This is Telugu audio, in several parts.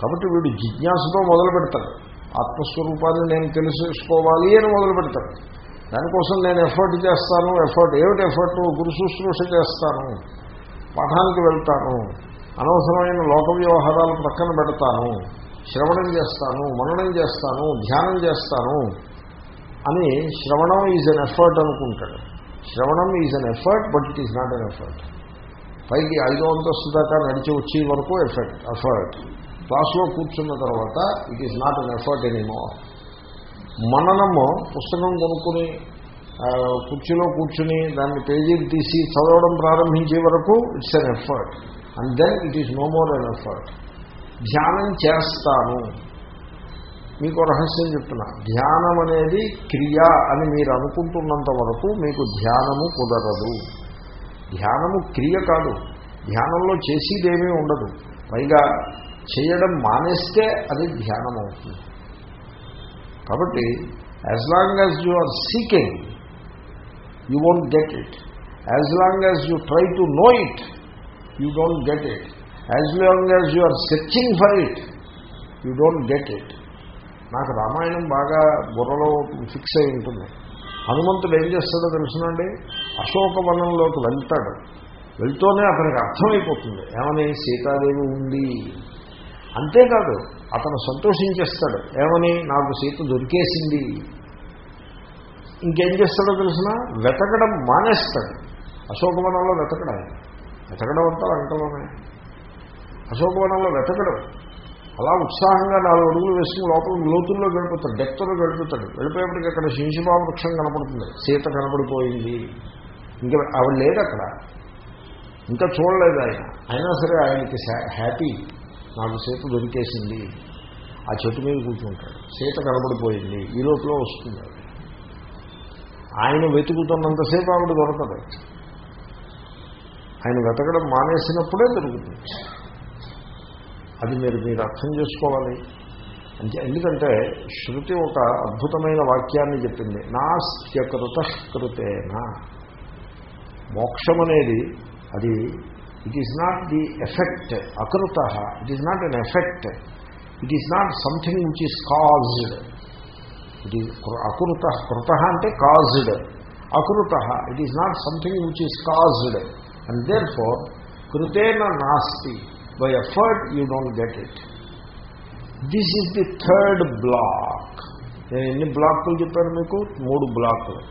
కాబట్టి వీడు జిజ్ఞాసతో మొదలు పెడతాడు. ఆత్మస్వరూపాన్ని నేను తెలుసుకోవాలి అని మొదలు పెడతాడు. దానికోసం నేను ఎఫర్ట్ చేస్తాను ఎఫర్ట్ ఏమిటి ఎఫర్ట్ గురు శుశ్రూష చేస్తాను పఠానికి వెళ్తాను అనవసరమైన లోక వ్యవహారాలు ప్రక్కన పెడతాను శ్రవణం చేస్తాను మననం చేస్తాను ధ్యానం చేస్తాను అని శ్రవణం ఈజ్ అన్ ఎఫర్ట్ అనుకుంటాడు. శ్రవణం is an effort but it is not an effort పైకి ఐదో అంతస్తు దాకా నడిచి వచ్చే వరకు ఎఫర్ట్ ఎఫర్ట్ క్లాస్లో కూర్చున్న తర్వాత it is not an effort ఎనీమో మననము పుస్తకం కొనుక్కుని కుర్చీలో కూర్చుని దాన్ని పేజీలు తీసి చదవడం ప్రారంభించే వరకు it's an effort and then it is no more an effort ధ్యానం చేస్తాను. మీకు రహస్యం చెప్తున్నా. ధ్యానం అనేది క్రియ అని మీరు అనుకుంటున్నంత వరకు మీకు ధ్యానము కుదరదు. ధ్యానము క్రియ కాదు. ధ్యానంలో చేసేదేమీ ఉండదు. పైగా చేయడం మానేస్తే అది ధ్యానం అవుతుంది కాబట్టి as long as you are seeking you won't get it as long as you try to know it you don't get it as long as you are searching for it you don't get it నాకు రామాయణం బాగా బుర్రలో ఫిక్స్ అయి ఉంటుంది. హనుమంతుడు ఏం చేస్తాడో తెలుసునండి అశోకవనంలోకి వెళ్తాడు. వెళ్తూనే అతనికి అర్థమైపోతుంది. ఏమని? సీతాదేవి ఉంది. అంతేకాదు అతను సంతోషించేస్తాడు. ఏమని? నాకు సీత దొరికేసింది. ఇంకేం చేస్తాడో తెలిసిన? వెతకడం మానేస్తాడు. అశోకవనంలో వెతకడం. వెతకడం అంటారు వెంటలోనే అశోకవనంలో వెతకడం. అలా ఉత్సాహంగా నాలుగు అడుగులు వేసుకుని లోపల లోతుల్లో గడుపుతాడు డెప్త్లో గడుపుతాడు. వెళ్ళిపోయేప్పటికి అక్కడ శింశుభా వృక్షం కనపడుతుంది. సీత కనపడిపోయింది. ఇంకా ఆవిడ లేదు అక్కడ ఇంకా చూడలేదు ఆయన. అయినా సరే ఆయనకి హ్యాపీ. నాకు సీత దొరికేసింది. ఆ చెట్టు మీద కూర్చుంటాడు. సీత కనబడిపోయింది. ఈ లోపల వస్తుంది ఆయన వెతుకుతున్నంతసేపు ఆవిడ దొరకదు. ఆయన వెతకడం మానేసినప్పుడే దొరుకుతుంది. అది మీరు మీరు అర్థం చేసుకోవాలి. అంటే ఎందుకంటే శృతి ఒక అద్భుతమైన వాక్యాన్ని చెప్పింది. నాస్త్యకృత కృతేనా. మోక్షం అనేది అది it is not the effect అకృత it is not an effect it is not something which is caused it is అకృత కృత అంటే caused అకృత it is not something which is caused and therefore కృతేన నాస్తి by effort you don't get it this is the third block నేను ఎన్ని బ్లాకులు చెప్పాను మీకు మూడు బ్లాకులు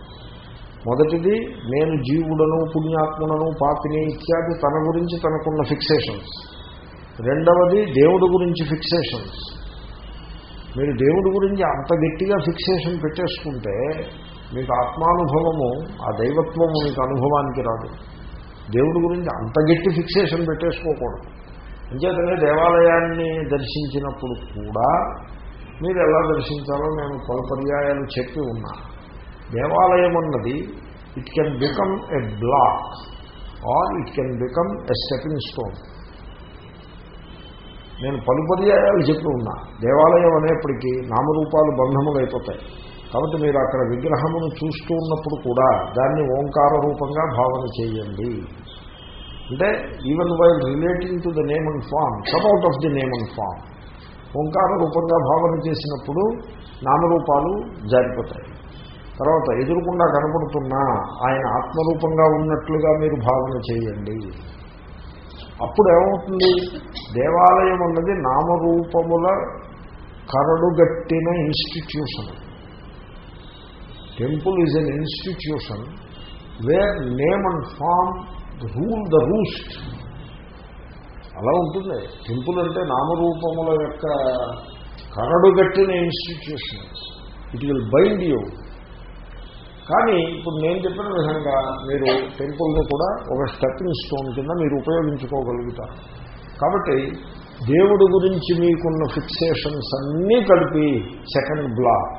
మొదటిది నేను జీవుడను పుణ్యాత్ముడను పాపిని ఇత్యాది తన గురించి తనకున్న ఫిక్సేషన్స్ రెండవది దేవుడి గురించి ఫిక్సేషన్స్ మీరు దేవుడి గురించి అంత గట్టిగా ఫిక్సేషన్ పెట్టేసుకుంటే మీకు ఆత్మానుభవము ఆ దైవత్వము మీకు అనుభవానికి రాదు. దేవుడి గురించి అంత గట్టి ఫిక్సేషన్ పెట్టేసుకోకూడదు. అంచేతనే దేవాలయాన్ని దర్శించినప్పుడు కూడా మీరు ఎలా దర్శించాలో నేను పలు పర్యాయాలు చెప్పి ఉన్నాను. దేవాలయం అన్నది it can become a block or it can become a stepping stone నేను పలు పర్యాయాలు చెప్తూ ఉన్నా. దేవాలయం అనేప్పటికీ నామరూపాలు బంధములు అయిపోతాయి కాబట్టి మీరు అక్కడ విగ్రహమును చూస్తూ ఉన్నప్పుడు కూడా దాన్ని ఓంకార రూపంగా భావన చేయండి. అంటే even while relating to the name and form come out of the name and form ఓంకార రూపంగా భావన చేసినప్పుడు నామరూపాలు జారిపోతాయి. తర్వాత ఎదురుకుండా కనపడుతున్నా ఆయన ఆత్మరూపంగా ఉన్నట్లుగా మీరు భావన చేయండి. అప్పుడు ఏమవుతుంది? దేవాలయం అన్నది నామరూపముల కరడుగట్టిన institution temple is an institution where name and form rule the roost అలా ఉంటుంది. టెంపుల్ అంటే నామరూపముల యొక్క కరడుగట్టిన institution it will bind you కానీ ఇప్పుడు నేను చెప్పిన విధంగా మీరు టెంపుల్ని కూడా ఒక స్టెప్పింగ్ స్టోన్ కింద మీరు ఉపయోగించుకోగలుగుతారు. కాబట్టి దేవుడి గురించి మీకున్న ఫిక్సేషన్స్ అన్నీ కలిపి second block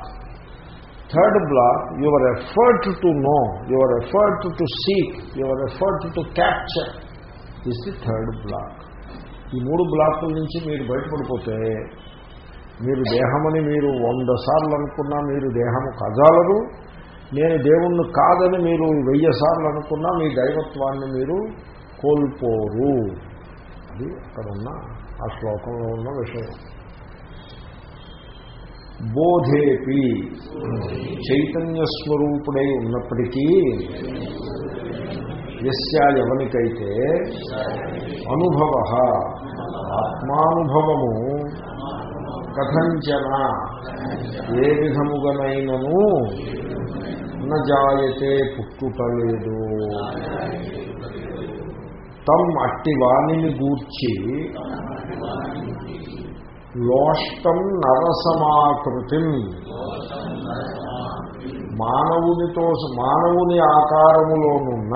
third block your effort to know your effort to seek your effort to capture is the third block ఈ మూడు బ్లాకుల నుంచి మీరు బయటపడిపోతే మీరు దేహమని మీరు వంద సార్లు అనుకున్నా మీరు దేహము కదలరు నేను దేవుణ్ణి కాదని మీరు వెయ్యిసార్లు అనుకున్నా మీ దైవత్వాన్ని మీరు కోల్పోరు. అది అక్కడ ఉన్న ఆ శ్లోకంలో ఉన్న విషయం. బోధేపి చైతన్య స్వరూపుడై ఉన్నప్పటికీ యస్యా ఎవనికైతే అనుభవ ఆత్మానుభవము కథంచన ఏ విధముగనైనను నజాయతే పుట్టుటలేదు. తమ్ అట్టి వాణిని గూర్చి లోష్టం నరసమాకృతి. మానవునితో మానవుని ఆకారములోనున్న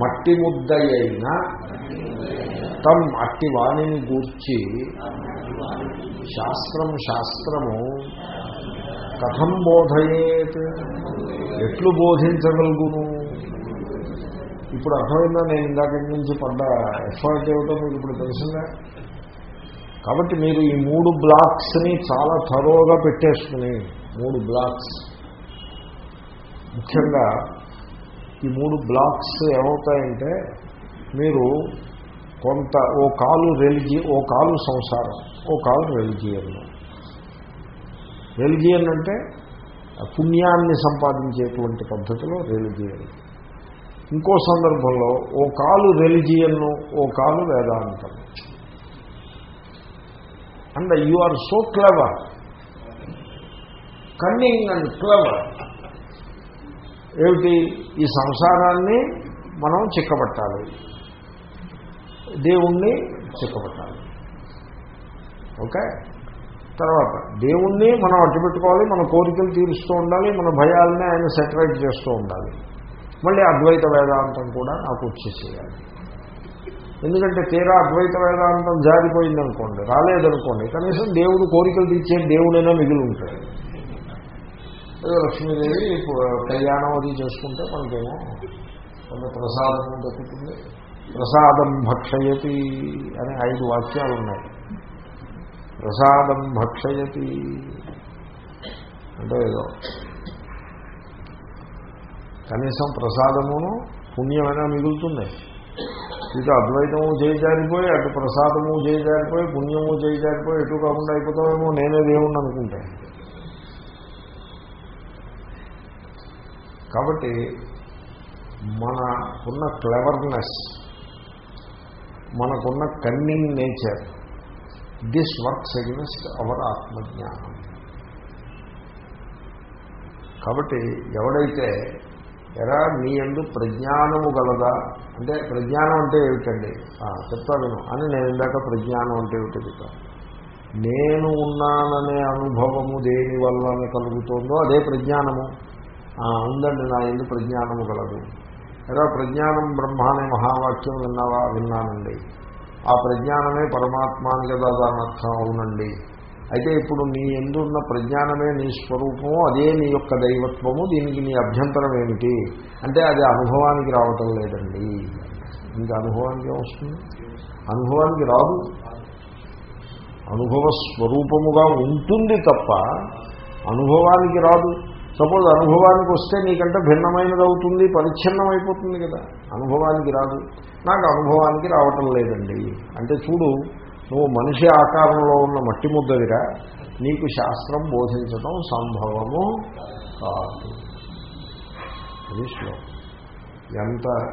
మట్టి ముద్దయైన తమ్ అట్టి వాణిని గూర్చి శాస్త్రం శాస్త్రము కథం బోధయేత్. ఎట్లు బోధించగలుగును? ఇప్పుడు అర్థమైందా? నేను ఇందాక నుంచి పడ్డ ఎఫర్ట్ ఏమిటో మీకు ఇప్పుడు తెలిసిందా? కాబట్టి మీరు ఈ మూడు బ్లాక్స్ని చాలా తరోగా పెట్టేసుకుని మూడు బ్లాక్స్ ముఖ్యంగా ఈ మూడు బ్లాక్స్ ఏమవుతాయంటే మీరు కొంత ఓ కాలు రెలిజి ఓ కాలు సంసారం ఓ కాలు రెలిజియన్ రెలిజియన్ అంటే పుణ్యాన్ని సంపాదించేటువంటి పద్ధతిలో రెలిజియన్. ఇంకో సందర్భంలో ఓ కాలు రెలిజియన్ను ఓ కాలు వేదాంతం. And you are so clever. Cunning and clever. ఏమిటి? ఈ సంసారాన్ని మనం చిక్కబట్టాలి. దేవుణ్ణి చిక్కబట్టాలి. ఓకే? తర్వాత దేవుణ్ణి మనం అడ్డుపెట్టుకోవాలి మన కోరికలు తీరుస్తూ ఉండాలి మన భయాలని ఆయన సెటరేట్ చేస్తూ ఉండాలి. మళ్ళీ అద్వైత వేదాంతం కూడా నాకు వచ్చేసేయాలి. ఎందుకంటే తీరా అద్వైత వేదాంతం జారిపోయిందనుకోండి రాలేదనుకోండి కనీసం దేవుడు కోరికలు తీర్చే దేవుడైనా మిగిలి ఉంటాడు. ఏదో లక్ష్మీదేవి కళ్యాణం అది చేసుకుంటే మనకేమో కొంత ప్రసాదం దక్కుతుంది ప్రసాదం భక్షయతి అనే ఐదు వాక్యాలు ఉన్నాయి ప్రసాదం భక్షయతి. అంటే ఏదో కనీసం ప్రసాదమును పుణ్యమైనా మిగులుతుంది ఇటు అద్వైతము చేయజారిపోయి అటు ప్రసాదము చేయజారిపోయి పుణ్యము చేయజారిపోయి ఎటు కాకుండా అయిపోతామేమో నేనే దేవుణ్ణి అనుకుంటే. కాబట్టి మన ఉన్న క్లెవర్నెస్ మనకున్న cunning nature this works against our ఆత్మజ్ఞానం. కాబట్టి ఎవడైతే ఎరా నీ ఎందు ప్రజ్ఞానము గలదా? అంటే ప్రజ్ఞానం అంటే ఏమిటండి? చెప్తా విను. అని నేను ఇందాక ప్రజ్ఞానం అంటే ఏమిటో చెప్తాను నేను ఉన్నాననే అనుభవము దేని వల్ల కలుగుతుందో అదే ప్రజ్ఞానము. ఉందండి నా ఎందు ప్రజ్ఞానము గలదు. ఎరా ప్రజ్ఞానం బ్రహ్మ అనే మహావాక్యం విన్నావా? విన్నానండి. ఆ ప్రజ్ఞానమే పరమాత్మ అని కదా దాని అర్థం అవునండి. అయితే ఇప్పుడు నీ ఎందున్న ప్రజ్ఞానమే నీ స్వరూపము అదే నీ యొక్క దైవత్వము దీనికి నీ అభ్యంతరం ఏమిటి? అంటే అది అనుభవానికి రావటం లేదండి. ఇంకా అనుభవానికి వస్తుంది? అనుభవానికి రాదు. అనుభవ స్వరూపముగా ఉంటుంది తప్ప అనుభవానికి రాదు. సపోజ్ అనుభవానికి వస్తే నీకంటే భిన్నమైనది అవుతుంది పరిచ్ఛిన్నం అయిపోతుంది కదా. అనుభవానికి రాదు. నాకు అనుభవానికి రావటం లేదండి. అంటే చూడు నువ్వు మనిషి ఆకారంలో ఉన్న మట్టి ముద్దదిగా నీకు శాస్త్రం బోధించడం సంభవము కాదు. అది శ్లోకం. ఎంత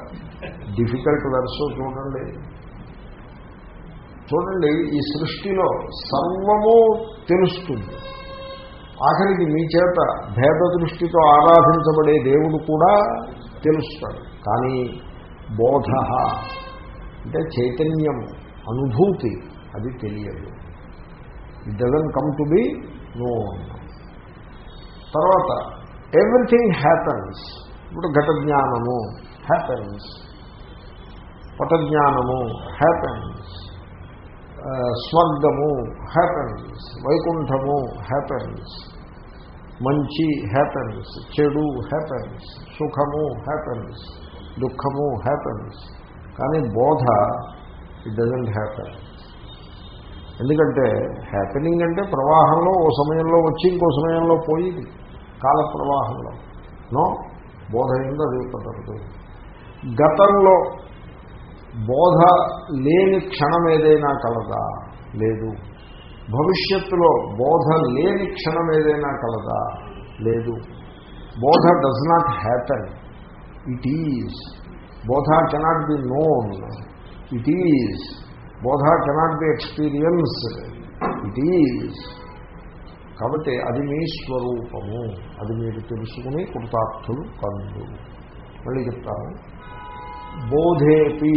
డిఫికల్ట్ వెర్సో చూడండి. చూడండి ఈ సృష్టిలో సర్వము తెలుస్తుంది. ఆఖరికి మీ చేత భేద దృష్టితో ఆరాధించబడే దేవుడు కూడా తెలుస్తాడు. కానీ బోధ అంటే చైతన్యం అనుభూతి అది తెలియదు. It doesn't come to be known తర్వాత ఎవ్రీథింగ్ హ్యాపన్స్ ఇప్పుడు ఘట జ్ఞానము హ్యాపెన్స్ పటజ్ఞానము హ్యాపెన్స్ స్వర్గము హ్యాపెన్స్ వైకుంఠము హ్యాపెన్స్ మంచి హ్యాపెన్స్ చెడు హ్యాపెన్స్ సుఖము హ్యాపెన్స్ దుఃఖము హ్యాపెన్స్ కానీ బోధ ఇట్ డజంట్ హ్యాపెన్ ఎందుకంటే హ్యాపెనింగ్ అంటే ప్రవాహంలో ఓ సమయంలో వచ్చి ఇంకో సమయంలో పోయింది కాల ప్రవాహంలో నో? బోధ అయింది అది కుదరదు గతంలో. బోధ లేని క్షణం ఏదైనా కలదా? లేదు. భవిష్యత్తులో బోధ లేని క్షణం ఏదైనా కలదా? లేదు. బోధ does not happen it is బోధ cannot be known it is బోధ cannot be experienced it is కాబట్టి అది మీ స్వరూపము. అది మీరు తెలుసుకుని కృతార్థులు కందు మళ్ళీ చెప్తాను. బోధేపి.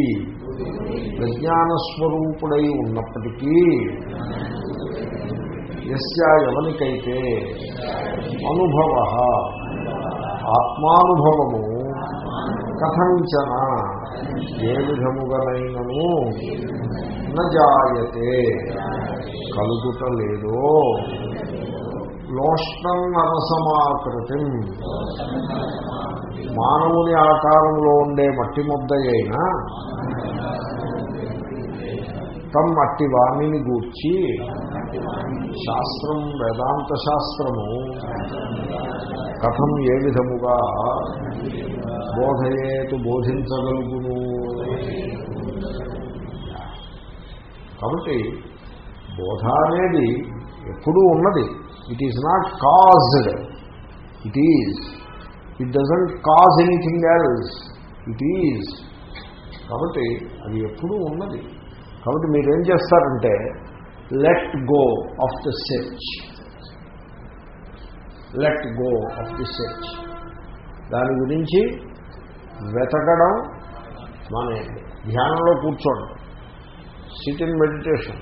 ప్రజ్ఞానస్వరూపుడై ఉన్నప్పటికీ ఎస్యా ఎవనికైతే అనుభవ ఆత్మానుభవము కథంచన ఏ విధముగానైనను నజాయతే కలుగుట లేదో లోష్టం నరసమాకృతి. మానవుని ఆకారంలో ఉండే మట్టి ముద్ద అయినా తమ్ మట్టి వాణిని గూర్చి శాస్త్రం వేదాంత శాస్త్రము కథం ఏ విధముగా బోధయేతు బోధించగలుగును? కాబట్టి బోధ అనేది ఎప్పుడూ ఉన్నది. It is not caused it is it doesn't cause anything else it is కాబట్టి అది ఎప్పుడూ ఉన్నది. కాబట్టి మీరేం చేస్తారంటే let go of the search let go of the search దాని గురించి వెతకడం మానేయండి. ధ్యానంలో కూర్చోండి. Sit in meditation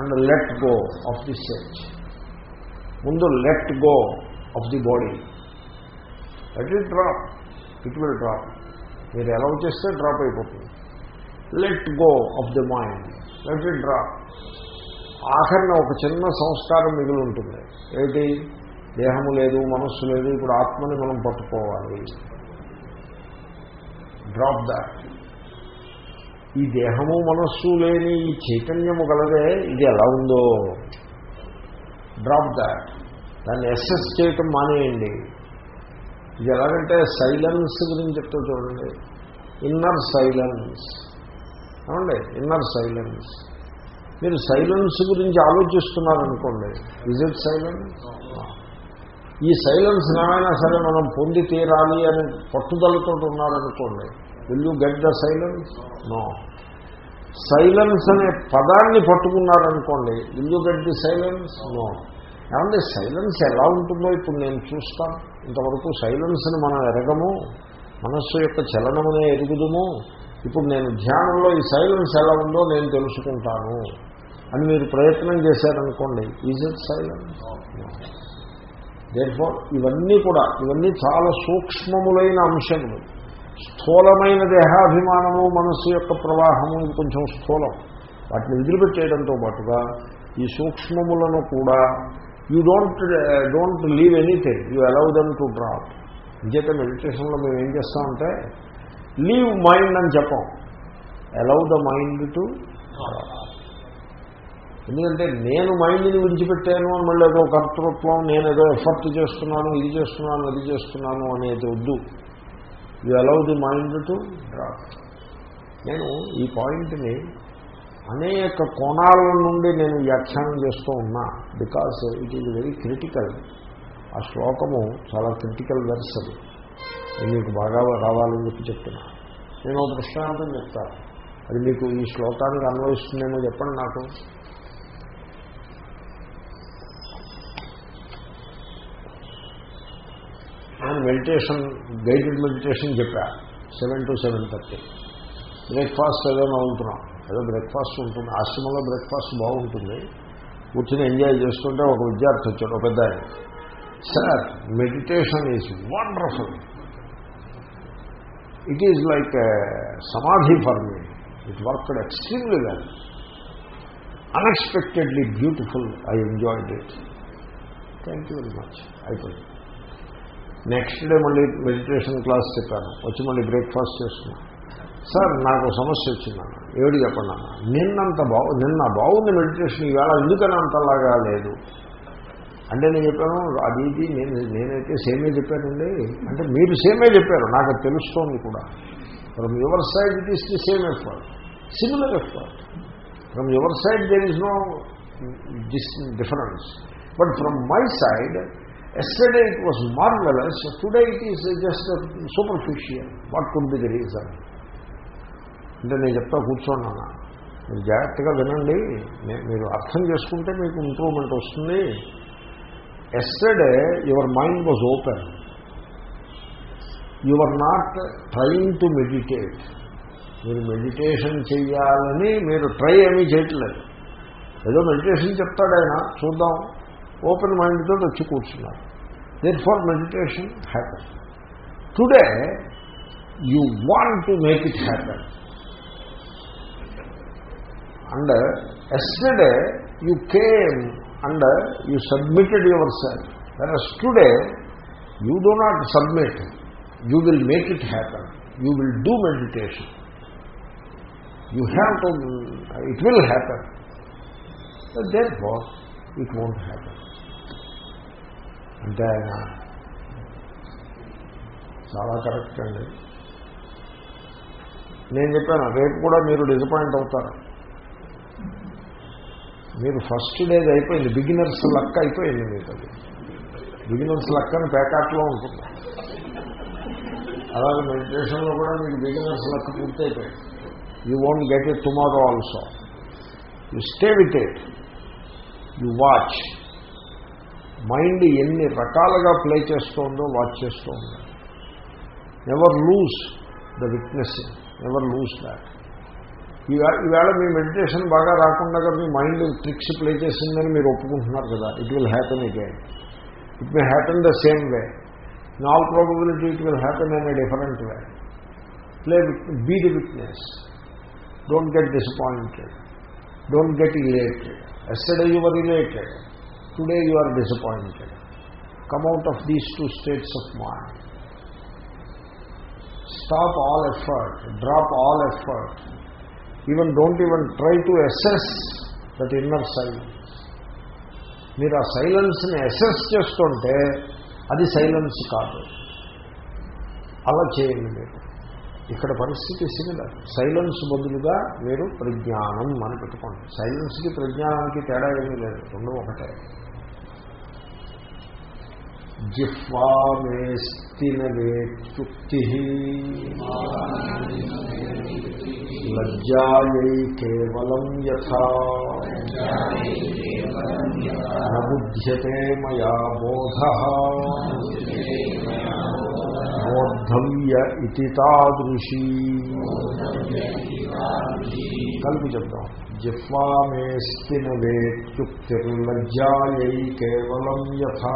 and let go of the search ముందు let go of the body let it drop it will drop మీరు ఎలా చేస్తే డ్రాప్ అయిపోతుంది. Let go of the mind let it drop ఆఖరిన ఒక చిన్న సంస్కారం మిగిలి ఉంటుంది. ఏంటి దేహము లేదు మనస్సు లేదు ఇప్పుడు ఆత్మని మనం పట్టుకోవాలి. డ్రాప్ దాట్ ఈ దేహము మనస్సు లేని ఈ చైతన్యము గలదే ఇది ఎలా ఉందో. డ్రాప్ దాట్ దాన్ని ఎస్ఎస్ చేయటం మానేయండి. ఇది ఎలాగంటే సైలెన్స్ గురించి చెప్తా చూడండి. ఇన్నర్ సైలెన్స్ ఏమండి? ఇన్నర్ సైలెన్స్ మీరు సైలెన్స్ గురించి ఆలోచిస్తున్నారనుకోండి. ఇజ్ ఇట్ సైలెన్స్ ఈ సైలెన్స్ ఏమైనా సరే మనం పొంది తీరాలి అని పట్టుదలతో ఉన్నారనుకోండి. Will you get the silence no silence అనే పదాన్ని పట్టుకున్నారనుకోండి will you get the silence no ఏమంటే సైలెన్స్ ఎలా ఉంటుందో ఇప్పుడు నేను చూస్తాను. ఇంతవరకు సైలెన్స్ని మనం ఎరగము మనస్సు యొక్క చలనమునే ఎరుగుదుము. ఇప్పుడు నేను ధ్యానంలో ఈ సైలెన్స్ ఎలా ఉందో నేను తెలుసుకుంటాను అని మీరు ప్రయత్నం చేశారనుకోండి ఈజ్ ఇట్ సైలెన్స్ దేర్ఫోర్ ఇవన్నీ కూడా ఇవన్నీ చాలా సూక్ష్మములైన అంశములు. స్థూలమైన దేహాభిమానము మనస్సు యొక్క ప్రవాహము ఇది కొంచెం స్థూలం. వాటిని వదిలిపెట్టేయడంతో పాటుగా ఈ సూక్ష్మములను కూడా you don't don't leave anything you allow them to drop ఇంకేత మెడిటేషన్లో మేము ఏం చేస్తామంటే లీవ్ మైండ్ అని చెప్పాం. అలౌ ద మైండ్ టు ఎందుకంటే నేను మైండ్ని విడిచిపెట్టాను అని మళ్ళీ ఏదో కర్తృత్వం నేను ఏదో ఎఫర్ట్ చేస్తున్నాను ఇది చేస్తున్నాను అది చేస్తున్నాను అనేది వద్దు. You allow the mind to drop నేను ఈ పాయింట్ని అనేక కోణాల నుండి నేను వ్యాఖ్యానం చేస్తూ ఉన్నా because it is very critical ఆ శ్లోకము చాలా క్రిటికల్ వెర్స్ అది. మీకు బాగా రావాలని చెప్పి చెప్తున్నా. నేను ఒక దృష్టాంతం చెప్తాను అది మీకు ఈ శ్లోకానికి అన్వయిస్తుందేమో చెప్పండి నాకు. నేను మెడిటేషన్ గైడెడ్ మెడిటేషన్ చెప్పా. Seven to seven thirty breakfast ఏదో నవ్వుతున్నాం. ఏదో బ్రేక్ఫాస్ట్ ఉంటుంది ఆశ్రమంలో బ్రేక్ఫాస్ట్ బాగుంటుంది. కూర్చొని ఎంజాయ్ చేస్తుంటే ఒక విద్యార్థి వచ్చాడు ఒక పెద్ద ఆయన sir meditation is wonderful it is like samadhi for me it worked extremely well unexpectedly beautiful I enjoyed it thank you very much అయిపోయింది. నెక్స్ట్ డే మళ్ళీ మెడిటేషన్ క్లాస్ చెప్పాను. వచ్చి మళ్ళీ బ్రేక్ఫాస్ట్ చేస్తున్నాను సార్ నాకు సమస్య వచ్చిందన్న. ఏడు చెప్పండి అన్న నిన్నంత బాగు నిన్న బాగుంది మెడిటేషన్ ఈవేళ ఎందుకని అంతలాగా లేదు? అంటే నేను చెప్పాను అది ఇది నేను నేనైతే సేమే చెప్పానండి. అంటే మీరు సేమే చెప్పారు నాకు తెలుస్తోంది కూడా. From your side it is the same effort similar effort from your side there is no difference but from my side yesterday it was marvellous today it is just superficial what could be the reason అంటే నేను చెప్తా కూర్చోండి మీరు జాగ్రత్తగా వినండి. మీరు అర్థం చేసుకుంటే మీకు ఇంప్రూవ్మెంట్ వస్తుంది. Yesterday your mind was open you are not trying to meditate మీరు మెడిటేషన్ చేయాలని మీరు ట్రై ఏమీ చేయట్లేదు. ఏదో మెడిటేషన్ చెప్తాడు ఆయన. చూద్దాం. ఓపెన్ మైండ్తో వచ్చి కూర్చున్నారు therefore meditation happen today you want to make it happen and yesterday you came and you submitted yourself. Versus today you do not submit you will make it happen you will do meditation you have to it will happen therefore it won't happen అంటే ఆయన చాలా కరెక్ట్ అండి. నేను చెప్పాను రేపు కూడా మీరు డిసప్పాయింట్ అవుతారు. మీరు ఫస్ట్ డేది అయిపోయింది. బిగినర్స్ లక్ అయిపోయింది మీకు అది. బిగినర్స్ లక్ అని ప్యాకాట్లో ఉంటుంది. అలాగే మెడిటేషన్లో కూడా మీకు బిగినర్స్ లక్ పూర్తయిపోయింది. You won't get it tomorrow also you stay with it you watch mind ఎన్ని రకాలుగా ప్లే చేస్తోందో వాచ్ చేస్తూ ఉండాలి never lose the witness never lose that ఈవేళ ఈవేళ మీ మెడిటేషన్ బాగా రాకుండా మీ మైండ్ ట్రిక్స్ ప్లే చేసిందని మీరు ఒప్పుకుంటున్నారు కదా. It will happen again it may happen the same way in all probability it will happen in a different way play be the witness don't get disappointed don't get elated yesterday you were elated today you are disappointed come out of these two states of mind stop all effort drop all effort even don't even try to access that inner silence మీరు ఆ సైలెన్స్ని అసెస్ చేస్తుంటే అది సైలెన్స్ కాదు. అలా చేయండి. మీరు ఇక్కడ పరిస్థితి సిమిలర్ సైలెన్స్ బదులుగా మీరు ప్రజ్ఞానం అని పెట్టుకోండి. సైలెన్స్కి ప్రజ్ఞానానికి తేడా ఏమీ లేదు. రెండు ఒకటే. జిహ్వామేస్తినవేత్యుక్తి లజ్జాయై కేవలం యథా నబుధ్యతే మయా బోధ బోద్ధవ్య ఇది తాదృశీ కలిపి చెప్తాం జిహ్వామేస్తిన వేత్యుక్తిర్లజ్జాయై కేవలం యథా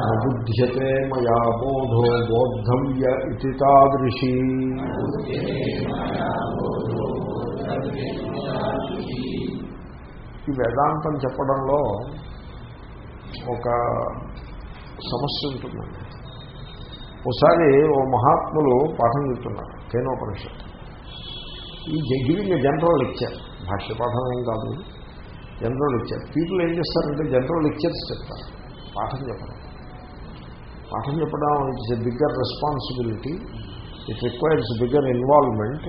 నబుధ్యతే మయా బోధో బోద్ధవ్య ఇది తాదృశీ ఈ వేదాంతం చెప్పడంలో ఒక సమస్య ఉంటుందండి ఒకసారి ఓ మహాత్ములు పాఠం చెప్తున్నారు కేనోపనిషత్తు. ఈ గివింగ్ జనరల్ లెక్చర్ భాష్య పాఠం ఏం కాదు. General lecture. పీపుల్ ఏం చేస్తారంటే జనరల్ లెక్చర్స్ చెప్తారు పాఠం చెప్పడం. పాఠం చెప్పడం it's a bigger responsibility it requires bigger involvement.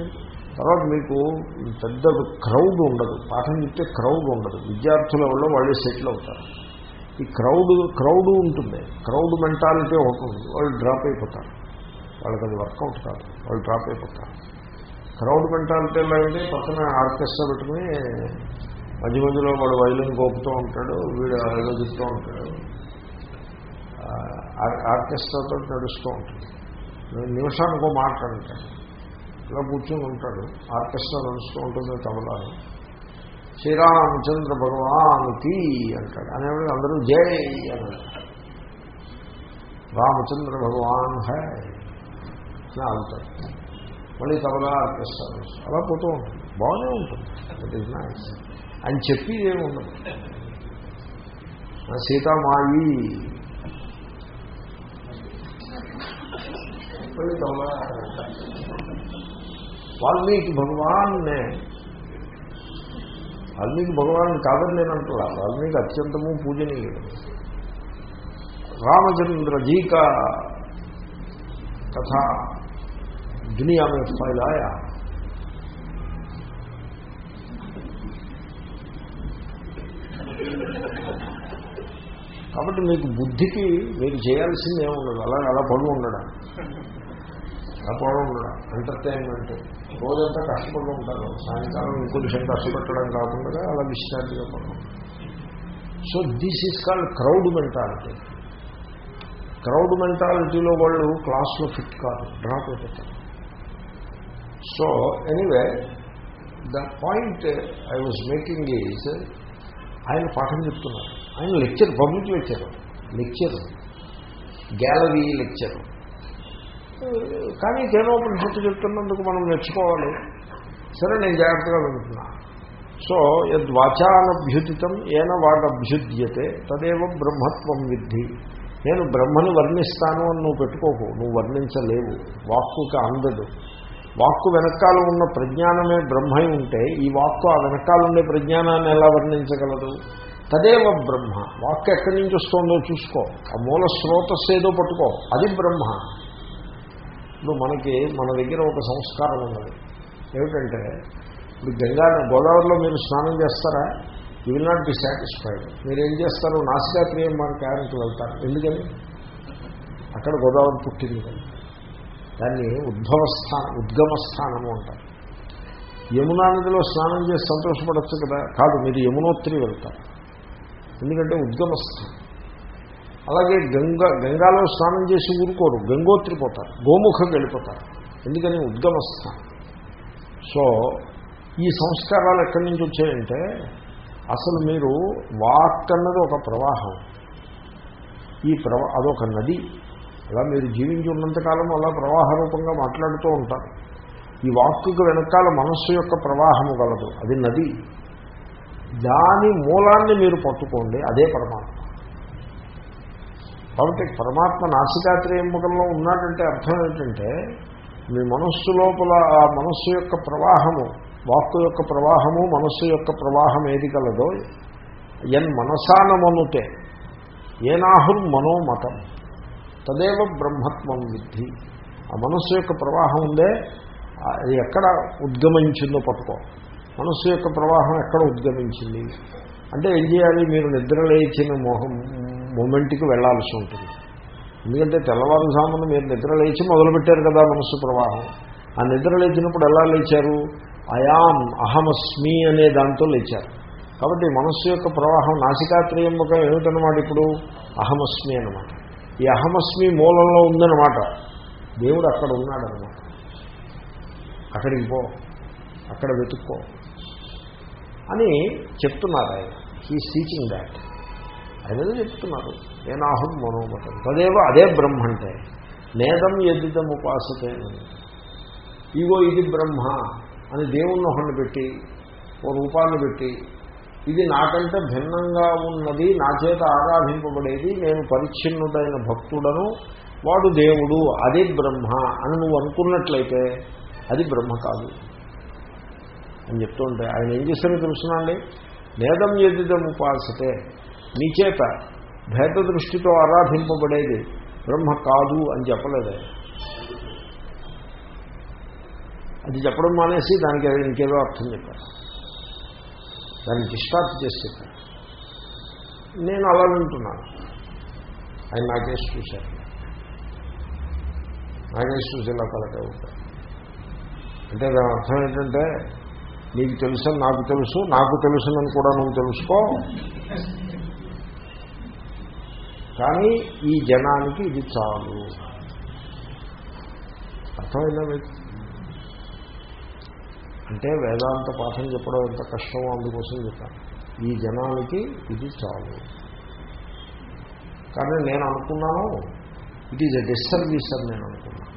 తర్వాత మీకు పెద్ద క్రౌడ్ ఉండదు. పాఠం చెప్తే క్రౌడ్ ఉండదు. విద్యార్థుల వల్ల వాళ్ళే సెటిల్ అవుతారు. ఈ క్రౌడ్ క్రౌడ్ ఉంటుంది. క్రౌడ్ మెంటాలిటీ ఒకటి వాళ్ళు డ్రాప్ అయిపోతారు. వాళ్ళకి అది వర్కౌట్ కాదు. వాళ్ళు డ్రాప్ అయిపోతారు. క్రౌడ్ మెంటాలిటీ ఎలా అంటే పక్కన ఆర్కెస్ట్రా పెట్టుకుని మధ్య మధ్యలో వాడు వైలిన్ గోపుతూ ఉంటాడు వీడు ఆలోచిస్తూ ఉంటాడు. ఆర్కెస్ట్రాతో నడుస్తూ ఉంటుంది. నిమిషానికి ఒక మాట అంటాడు. ఇలా కూర్చొని ఉంటాడు. ఆర్కెస్ట్రా నడుస్తూ ఉంటుంది తబలాలు. శ్రీరామచంద్ర భగవానికి అంటాడు. అనేవాడు అందరూ జై అన్నాడు రామచంద్ర భగవాన్ హై. అని ఆగుతాడు మళ్ళీ తబలా ఆర్కెస్ట్రా అలా పోతూ ఉంటుంది. బాగానే ఉంటుంది. ఇట్ ఈజ్ నైస్ అని చెప్పి ఏమి ఉండదు. సీతామాయి. మళ్ళీ తబలా వాల్మీకి భగవాన్నే వాల్మీకి భగవాను కాదని నేను అంటున్నా వాల్మీకి అత్యంతము పూజనీయుడు. రామచంద్ర జీక కథ దునియా మే కాబట్టి మీకు బుద్ధికి మీరు చేయాల్సింది ఏముండదు. అలా అలా పడు ఉండడం. అలా పడు ఉండడం ఎంటర్టైన్మెంట్ రోజంతా కష్టపడి ఉంటారు. సాయంకాలం ఇంకో విషయం కష్టపెట్టడం కాకుండా అలా విశ్రాంతిగా పడడం so this is called crowd mentality crowd మెంటాలిటీలో వాళ్ళు క్లాస్లో ఫిట్ కాదు డ్రాప్ అయిపోతారు. So anyway the point I was making is ఆయన పాఠం చెప్తున్నారు. ఆయన lecture public lecture lecture gallery lecture కానీ కేనోపనిషత్తు చెప్తున్నందుకు మనం నేర్చుకోవాలి. సరే నేను జాగ్రత్తగా వింటున్నా. సో యద్వాచానభ్యుతితం ఏన వాడభ్యుద్యతే తదేవ బ్రహ్మత్వం విద్ధి. నేను బ్రహ్మని వర్ణిస్తాను అని నువ్వు పెట్టుకోకు నువ్వు వర్ణించలేవు. వాక్కుకి అందదు. వాక్కు వెనకాల ఉన్న ప్రజ్ఞానమే బ్రహ్మై ఉంటే ఈ వాక్కు ఆ వెనకాల ఉండే ప్రజ్ఞానాన్ని ఎలా వర్ణించగలదు? తదేవ బ్రహ్మ. వాక్కు ఎక్కడి నుంచి వస్తుందో చూసుకో. ఆ మూల స్రోతస్సు ఏదో పట్టుకో. అది బ్రహ్మ. ఇప్పుడు మనకి మన దగ్గర ఒక సంస్కారం ఉన్నది. ఏమిటంటే ఇప్పుడు గంగా గోదావరిలో మీరు స్నానం చేస్తారా? You will not be satisfied మీరు ఏం చేస్తారు? నాసికాక్రియం మన క్యారెంట్కి వెళ్తారు. ఎందుకని? అక్కడ గోదావరి పుట్టింది కదా. దాన్ని ఉద్భవస్థానం ఉద్గమస్థానము అంటారు. యమునా నదిలో స్నానం చేసి సంతోషపడచ్చు కదా? కాదు మీరు యమునోత్రి వెళ్తారు. ఎందుకంటే ఉద్గమస్థానం. అలాగే గంగా గంగాలో స్నానం చేసి ఊరుకోరు. గంగోత్రి పోతారు. గోముఖం వెళ్ళిపోతారు. ఎందుకని? ఉద్గమస్థానం సో ఈ సంస్కారాలు ఎక్కడి నుంచి వచ్చాయంటే అసలు మీరు వాక్ అన్నది ఒక ప్రవాహం. ఈ ప్రవా అదొక నది. అలా మీరు జీవించి ఉన్నంతకాలం అలా ప్రవాహ రూపంగా మాట్లాడుతూ ఉంటారు. ఈ వాక్కుకు వెనకాల మనస్సు యొక్క ప్రవాహము గలదు. అది నది. దాని మూలాన్ని మీరు పట్టుకోండి. అదే పరమాత్మ. కాబట్టి పరమాత్మ నాసికాత్రేయముఖంలో ఉన్నాడంటే అర్థం ఏంటంటే మీ మనస్సు లోపల ఆ మనస్సు యొక్క ప్రవాహము వాక్కు యొక్క ప్రవాహము మనస్సు యొక్క ప్రవాహం ఏది కలదో ఎన్ మనసానమనుతే ఏనాహుర్ మనోమతం తదేవ బ్రహ్మత్వం విద్ధి. ఆ మనస్సు యొక్క ప్రవాహం ఉందే అది ఎక్కడ ఉద్గమించిందో పట్టుకో. మనస్సు యొక్క ప్రవాహం ఎక్కడ ఉద్గమించింది? అంటే ఏం చేయాలి? మీరు నిద్రలేచిన మోహం మూమెంట్కి వెళ్ళాల్సి ఉంటుంది. ఎందుకంటే తెల్లవారుజామున మీరు నిద్ర లేచి మొదలుపెట్టారు కదా మనస్సు ప్రవాహం. ఆ నిద్ర లేచినప్పుడు ఎలా లేచారు? అయాం అహమస్మి అనే దాంతో లేచారు. కాబట్టి మనస్సు యొక్క ప్రవాహం నాసికాత్రియంబకం ఏమిటనమాట ఇప్పుడు? అహమస్మి అనమాట ఈ అహమస్మి మూలంలో ఉందన్నమాట. దేవుడు అక్కడ ఉన్నాడనమాట అక్కడికి పో. అక్కడ వెతుక్కో. అని చెప్తున్నారు ఆయన. హీ సీచింగ్ దాట్ ఆయన చెప్తున్నారు. ఏనాహం మనోమతం. తదేవ అదే బ్రహ్మ అంటే నేదం ఎదిదం ఉపాసతే ఇగో ఇది బ్రహ్మ అని దేవుణ్ణి ఒకరిని పెట్టి ఓ రూపాన్ని పెట్టి ఇది నాకంటే భిన్నంగా ఉన్నది నా చేత ఆరాధింపబడేది నేను పరిచ్ఛిన్నుడైన భక్తుడను వాడు దేవుడు అది బ్రహ్మ అని నువ్వు అనుకున్నట్లయితే అది బ్రహ్మ కాదు. అని చెప్తుంటే ఆయన ఏం చేశారో తెలుసునండి నేదం ఎదిదం ఉపాసతే నీచేత భేద దృష్టితో ఆరాధింపబడేది బ్రహ్మ కాదు అని చెప్పలేదు. అది చెప్పడం మానేసి దానికి ఇంకేదో అర్థం చెప్పారు. దాన్ని డిస్టార్ట్ చేసి చెప్పారు. నేను అలా వింటున్నాను. ఆయన నాకేసి చూశారు. నాగేష్ చూసి ఇలా తలకే ఉంటారు అంటే దాని అర్థం ఏంటంటే నీకు తెలుసు నాకు తెలుసు నాకు తెలుసునని కూడా నువ్వు తెలుసుకో. కానీ ఈ జనానికి ఇది చాలు. అర్థమైందా అంటే వేదాంత పాఠం చెప్పడం ఎంత కష్టమో అందుకోసం చెప్పాను ఈ జనానికి ఇది చాలు. కానీ నేను అనుకున్నాను ఇట్ ఈజ్ ఎ డిస్సర్వీస్ అని నేను అనుకున్నాను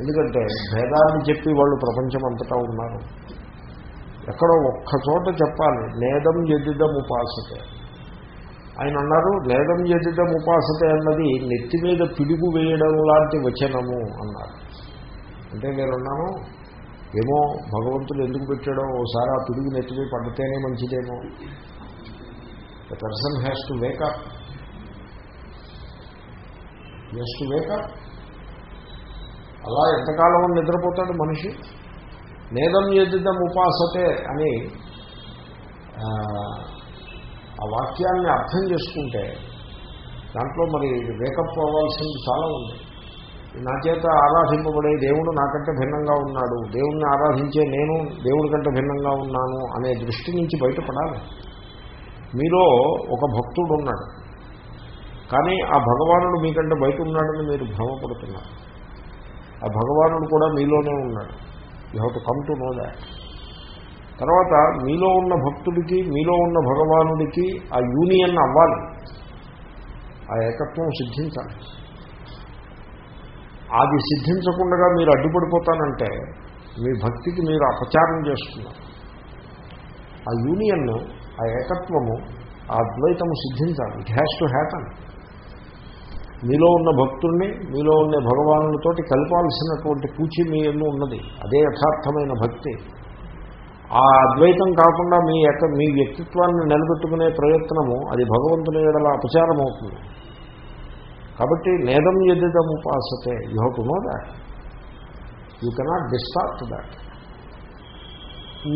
ఎందుకంటే భేదాన్ని చెప్పి వాళ్ళు ప్రపంచం అంతటా ఉన్నారు. ఎక్కడో ఒక్క చోట చెప్పాలి నేదం ఎదిదం ఉపాసతే. ఆయన అన్నారు వేదం ఎదిదం ఉపాసతే అన్నది నెత్తి మీద పిడుగు వేయడం లాంటి వచనము అన్నారు. అంటే నేనున్నాను ఏమో భగవంతుడు ఎందుకు పెట్టాడో ఓసారి ఆ పిడుగు నెత్తి మీద పడితేనే మంచిదేమో. The person has to wake up to wake up అలా ఎంతకాలం అని నిద్రపోతాడు మనిషి? నేదం ఎదిదం ఉపాసతే అని ఆ, వాక్యాన్ని అర్థం చేసుకుంటే దాంట్లో మరి వేకప్ అవ్వాల్సింది చాలా ఉంది. నా చేత ఆరాధింపబడే దేవుడు నాకంటే భిన్నంగా ఉన్నాడు. దేవుణ్ణి ఆరాధించే నేను దేవుడి కంటే భిన్నంగా ఉన్నాను అనే దృష్టి నుంచి బయటపడాలి. మీలో ఒక భక్తుడు ఉన్నాడు. కానీ ఆ భగవానుడు మీకంటే బయట ఉన్నాడని మీరు భ్రమపడుతున్నారు. ఆ భగవానుడు కూడా మీలోనే ఉన్నాడు. You have to come to know that. తర్వాత మీలో ఉన్న భక్తుడికి మీలో ఉన్న భగవానుడికి ఆ యూనియన్ అవ్వాలి. ఆ ఏకత్వం సిద్ధించాలి. అది సిద్ధించకుండా మీరు అడ్డుపడిపోతానంటే మీ భక్తికి మీరు అపచారం చేస్తున్నారు. ఆ యూనియన్ ఆ ఏకత్వము ఆ అద్వైతము సిద్ధించాలి. ఇట్ హ్యాస్ టు హ్యాపన్ మీలో ఉన్న భక్తుల్ని మీలో ఉన్న భగవానులతోటి కలపాల్సినటువంటి పూచి మీ ఎన్నో ఉన్నది. అదే యథార్థమైన భక్తి. ఆ అద్వైతం కాకుండా మీ యొక్క మీ వ్యక్తిత్వాన్ని నిలబెట్టుకునే ప్రయత్నము అది భగవంతుని ఎడల అపచారం అవుతుంది కాబట్టి నేదం ఎదిదం ఉపాసతే you have to know that. You cannot distort that.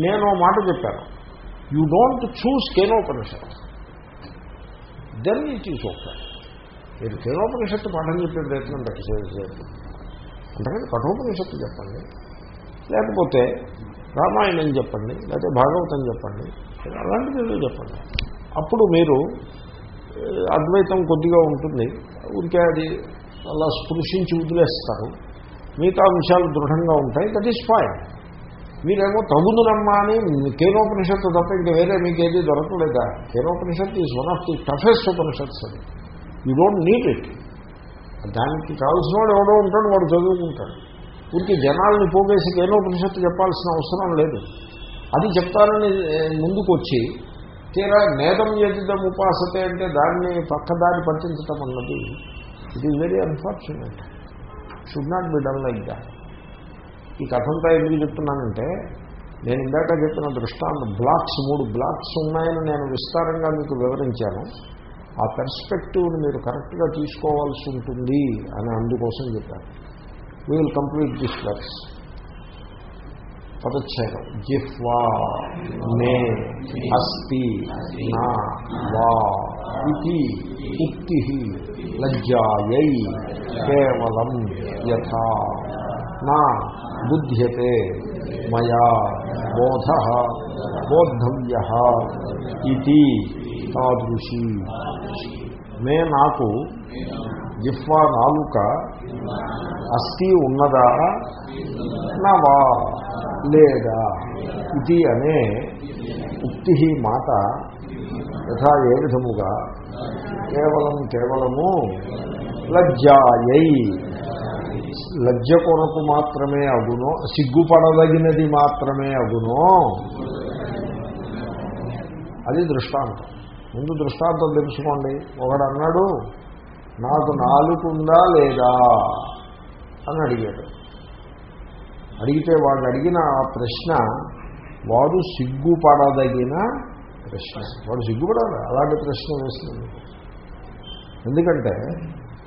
నేను ఓ మాట చెప్పాను. You don't choose Kenopanishad. Then it is okay. మీరు కేనోపనిషత్తు పాఠం చెప్పే ప్రయత్నం పెట్టలేదు అంటే కఠోపనిషత్తు చెప్పండి. లేకపోతే రామాయణం చెప్పండి లేకపోతే భాగవతం చెప్పండి అలాంటిది ఏదో చెప్పండి. అప్పుడు మీరు అద్వైతం కొద్దిగా ఉంటుంది ఊరికే అది అలా స్పృశించి వదిలేస్తారు. మిగతా అంశాలు దృఢంగా ఉంటాయి దట్ ఈస్ ఫైన్ మీరేమో తగుదునమ్మా అని కేనోపనిషత్తు తప్ప ఇంకా వేరే మీకు ఏది దొరకలేదా? Kenopanishad is one of the toughest Upanishads అది. యూ డోంట్ నీడ్ ఇట్ దానికి కావాల్సిన వాడు ఎవడో ఉంటాడు వాడు చదువుకుంటాడు. ఊరికి జనాల్ని పోగేసి కేనోపనిషత్తు చెప్పాల్సిన అవసరం లేదు. అది చెప్తానని ముందుకొచ్చి ముందుకు వచ్చి తీరా నేదం ఎదిదం ఉపాసతే అంటే దాన్ని పక్కదారి పట్టించటం అన్నది. It is very unfortunate should not be done like that ఈ కథంతా ఎందుకు చెప్తున్నానంటే నేను ఇందాక చెప్పిన దృష్టాంత బ్లాక్స్ మూడు బ్లాక్స్ ఉన్నాయని నేను విస్తారంగా మీకు వివరించాను. ఆ పెర్స్పెక్టివ్ని మీరు కరెక్ట్గా తీసుకోవాల్సి ఉంటుంది అని అందుకోసం చెప్పాను. We will complete this works పదచ్ఛేదం జిహ్వా మే అస్తి నా వా ఇది ఉక్తి లజ్జాయై కేవలం యథా నా బుధ్యతే మయా బోధ బోద్ధవ్య ఇది తాదృశీ మే నాకు జిహ్వా నాలుక అస్థి ఉన్నదా? నవా. లేదా? ఇది అనే ఉక్తి మాట యథా ఏ విధముగా? కేవలం కేవలము లజ్జాయై. లజ్జ కొరకు మాత్రమే అగునో సిగ్గుపడదగినది మాత్రమే అగునో. అది దృష్టాంతం. ముందు దృష్టాంతం తెలుసుకోండి. ఒకడు అన్నాడు నాకు నాలుగుందా లేదా? అని అడిగాడు. అడిగితే వాడు అడిగిన ఆ ప్రశ్న వాడు సిగ్గుపడదగిన ప్రశ్న. వాడు సిగ్గుపడాలి అలాంటి ప్రశ్న వేస్తుంది ఎందుకంటే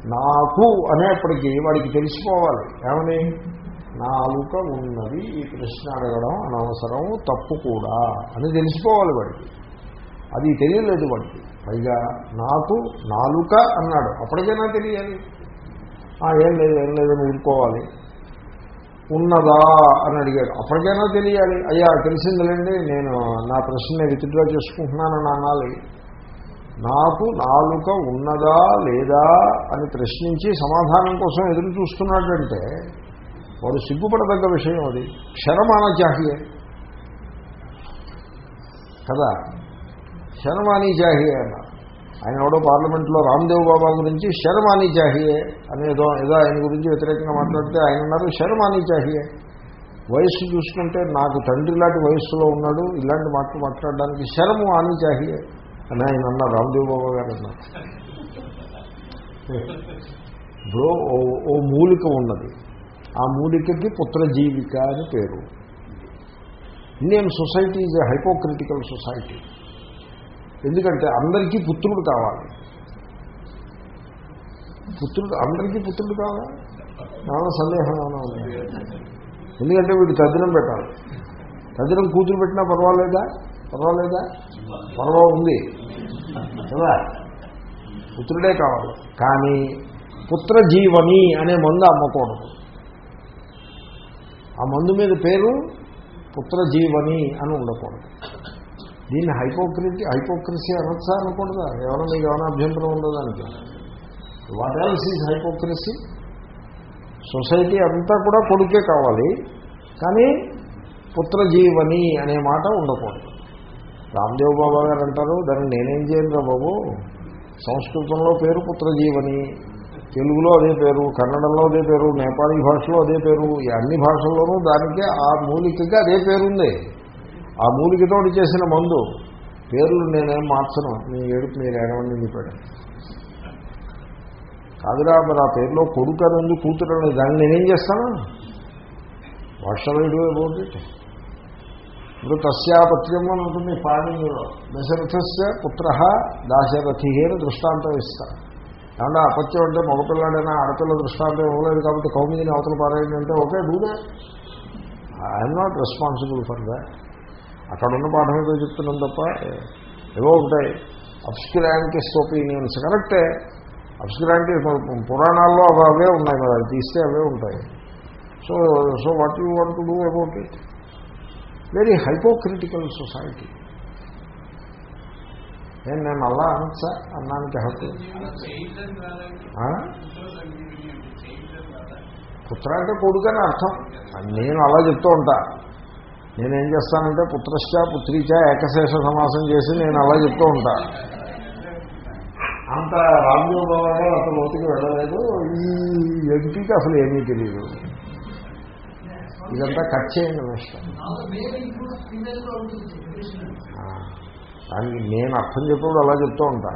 నాకు అనేప్పటికీ వాడికి తెలిసిపోవాలి. ఏమని? నాలుక ఉన్నది ఈ ప్రశ్న అడగడం అనవసరం తప్పు కూడా అని తెలిసిపోవాలి వాడికి. అది తెలియలేదు వాడికి. పైగా నాకు నాలుక అన్నాడు. అప్పటికైనా తెలియాలి. ఏం లేదు ఏం లేదని ఊరుకోవాలి. ఉన్నదా అని అడిగాడు. అప్పటికైనా తెలియాలి. అయ్యా తెలిసిందిలేండి నేను నా ప్రశ్న విత్డ్రా చేసుకుంటున్నానని అనాలి నాకు నాలుక ఉన్నదా లేదా అని ప్రశ్నించి సమాధానం కోసం ఎదురు చూస్తున్నాడంటే వాడు సిగ్గుపడదగ్గ విషయం అది. క్షరమాన చాహియే కదా? శర్మానీ చాహియే అన్న. ఆయన ఎవడో పార్లమెంట్లో రామ్దేవ్ బాబా గురించి శర్మాని చాహియే అనేదో ఏదో ఆయన గురించి వ్యతిరేకంగా మాట్లాడితే ఆయన ఉన్నారు శర్మాని చాహియే వయస్సు చూసుకుంటే నాకు తండ్రి లాంటి వయస్సులో ఉన్నాడు ఇలాంటి మాటలు మాట్లాడడానికి శరము ఆని చాహియే అని ఆయన అన్నారు రామ్దేవ్ బాబా గారు అన్నారు. ఇప్పుడు ఓ- ఓ మూలిక ఉన్నది. ఆ మూలికకి పుత్రజీవిక అని పేరు. Indian society is a hypocritical society. ఎందుకంటే అందరికీ పుత్రుడు కావాలి. పుత్రుడు అందరికీ పుత్రుడు కావాలా. ఏమైనా సందేహం ఏమైనా ఉంది ఎందుకంటే వీడు తద్దినం పెట్టాలి. తద్దినం కూతురు పెట్టినా పర్వాలేదా? పర్వాలేదా? పర్వా ఉంది. కదా? పుత్రుడే కావాలి. కానీ పుత్రజీవని అనే మందు అమ్మకూడదు. ఆ మందు మీద పేరు పుత్రజీవని అని ఉండకూడదు. దీన్ని హైపోక్రిటీ హైపోక్రసీ అనొచ్చా అనకూడదా? ఎవరో మీకు ఏమైనా అభ్యంతరం ఉండదానికి what else is hypocrisy society అంతా కూడా కొడుకే కావాలి. కానీ పుత్రజీవని అనే మాట ఉండకూడదు. రామ్దేవ్ బాబా గారు అంటారు దాన్ని నేనేం చేయను రా బాబు. సంస్కృతంలో పేరు పుత్రజీవని తెలుగులో అదే పేరు కన్నడంలో అదే పేరు నేపాళీ భాషలో అదే పేరు అన్ని భాషల్లోనూ దానికే ఆ మూలికగా అదే పేరుంది. ఆ మూలికతోటి చేసిన మందు. పేర్లు నేనేం మార్చను. మీ ఏడుపు మీరు ఏడవండి మీ పేరు. కాదురా మరి ఆ పేరులో కొడుకు అని ఉంది కూతురు అని దాన్ని నేనేం చేస్తాను? వర్షం అబౌట్ ఇట్ ఇప్పుడు తస్యాపత్యం అని ఉంటుంది పాణిలో దశరథస్య పుత్ర దాశరథి అని దృష్టాంతం ఇస్తాను ఏమన్నా అపత్యం అంటే మగపిల్లాడైనా ఆడపిల్ల దృష్టాంతం ఇవ్వలేదు కాబట్టి కౌమిదిని అవతల పారాయణ అంటే okay డూదే I'm not responsible for that అక్కడ ఉన్న పాఠం ఏదో చెప్తున్నాం తప్ప ఏవో ఉంటాయి. అబ్స్క్రాంటిస్ట్ ఒపీనియన్స్ కరెక్టే. అబ్స్క్రాంటి పురాణాల్లో అవి అవే ఉన్నాయి కదా అవి తీస్తే అవే ఉంటాయి. So so what you want to do about it? Very hypocritical society నేను నేను అలా అనొచ్చా? అన్నానికి హక్కు ఆ? పుత్ర అంటే కొడుకని అర్థం. నేను అలా చెప్తూ ఉంటా. నేనేం చేస్తానంటే పుత్రశ్చ పుత్రీచ ఏకశేష సమాసం చేసి నేను అలా చెప్తూ ఉంటా. అంత రామ్దేవ్ బాబా గారు అంత లోతుకి వెళ్ళలేదు. ఈ ఎంపీకి అసలు ఏమీ తెలియదు ఇదంతా కట్ చేయండి దానికి నేను అర్థం చెప్పినప్పుడు అలా చెప్తూ ఉంటా.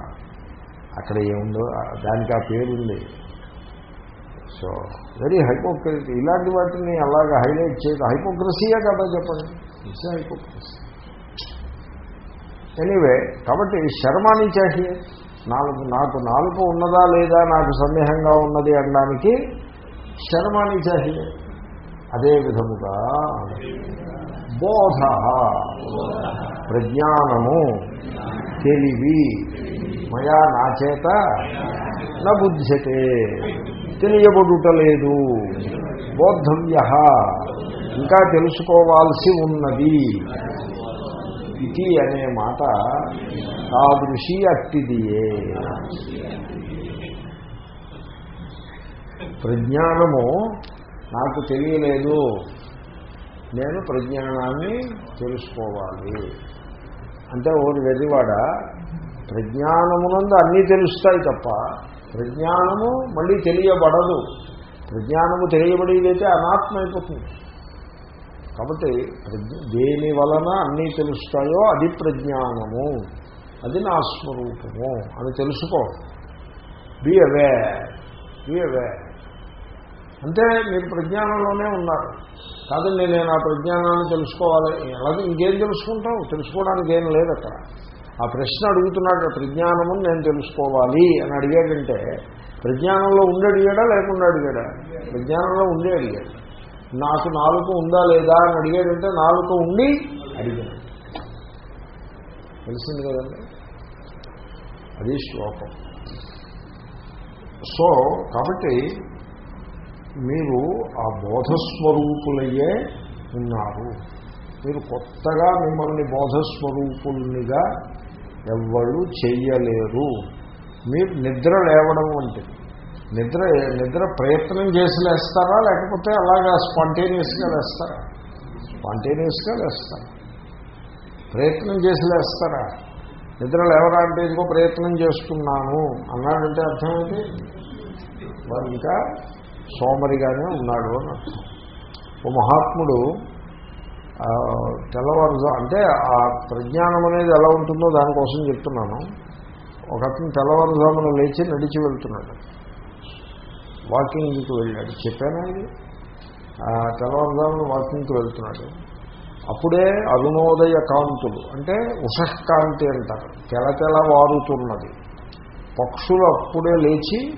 అక్కడ ఏముందో దానికి ఆ పేరు ఉంది సో వెరీ హైపోక్రసీ ఇలాంటి వాటిని అలాగా హైలైట్ చేయదు. హైపోక్రసీయే కదా చెప్పండి. ఇట్స్ హైపోక్రసీ ఎనీవే కాబట్టి శర్మాని చాహియే నాలుగు నాకు నాలుగు ఉన్నదా లేదా నాకు సందేహంగా ఉన్నది అనడానికి శర్మాని చాహియే అదే విధముగా బోధ ప్రజ్ఞానము తెలివి మయా నా చేత నా బుద్ధ్యతే. తెలియబడుటలేదు. బోద్ధవ్య ఇంకా తెలుసుకోవాల్సి ఉన్నది. ఇది అనే మాట తాదృశి అట్టిదియే. ప్రజ్ఞానము నాకు తెలియలేదు. నేను ప్రజ్ఞానాన్ని తెలుసుకోవాలి. అంటే ఓరి వెర్రివాడ ప్రజ్ఞానమునందు అన్నీ తెలుస్తాయి తప్ప ప్రజ్ఞానము మళ్ళీ తెలియబడదు. ప్రజ్ఞానము తెలియబడేదైతే అనాత్మ అయిపోతుంది. కాబట్టి దేని వలన అన్నీ తెలుస్తాయో అది ప్రజ్ఞానము అది నా స్వరూపము అని తెలుసుకో. బి అవే బి అవే అంటే మీరు ప్రజ్ఞానంలోనే ఉన్నారు. కాదండి నేను ఆ ప్రజ్ఞానాన్ని తెలుసుకోవాలి. అలాగే ఇంకేం తెలుసుకుంటావు? తెలుసుకోవడానికి ఏం లేదు అక్కడ. ఆ ప్రశ్న అడుగుతున్నాడు ప్రజ్ఞానము నేను తెలుసుకోవాలి అని అడిగాడంటే ప్రజ్ఞానంలో ఉండి అడిగాడా లేకుండా అడిగాడా? ప్రజ్ఞానంలో ఉండి అడిగాడు. నాకు నాలుగు ఉందా లేదా? అని అడిగాడంటే నాలుగు ఉండి అడిగాడు. తెలిసింది కదండి? అది శ్లోకం. సో కాబట్టి మీరు ఆ బోధస్వరూపులయ్యే ఉన్నారు. మీరు కొత్తగా మిమ్మల్ని బోధస్వరూపుల్నిగా ఎవ్వళ్ళు చెయ్యలేరు. మీరు నిద్ర లేవడం వంటిది. నిద్ర నిద్ర ప్రయత్నం చేసి లేస్తారా? లేకపోతే అలాగా స్పాంటేనియస్గా లేస్తారా? స్పాంటేనియస్గా లేస్తారా. ప్రయత్నం చేసి లేస్తారా? నిద్ర లేవరా అంటే ఇంకో ప్రయత్నం చేస్తున్నాను అన్నాడంటే అర్థమైంది వారు ఇంకా సోమరిగానే ఉన్నాడు అని అర్థం. ఓ మహాత్ముడు తెల్లవారుజా అంటే ఆ ప్రజ్ఞానం అనేది ఎలా ఉంటుందో దానికోసం చెప్తున్నాను. ఒక అతను తెల్లవారుజామున లేచి నడిచి వెళ్తున్నాడు. వాకింగ్కి వెళ్ళాడు. చెప్పానా ఇది? ఆ, తెల్లవారుజామున వాకింగ్కి వెళ్తున్నాడు. అప్పుడే అరుణోదయ కాంతులు అంటే ఉషకాంతి అంటారు. తెల తెల వారుతున్నది. పక్షులు అప్పుడే లేచి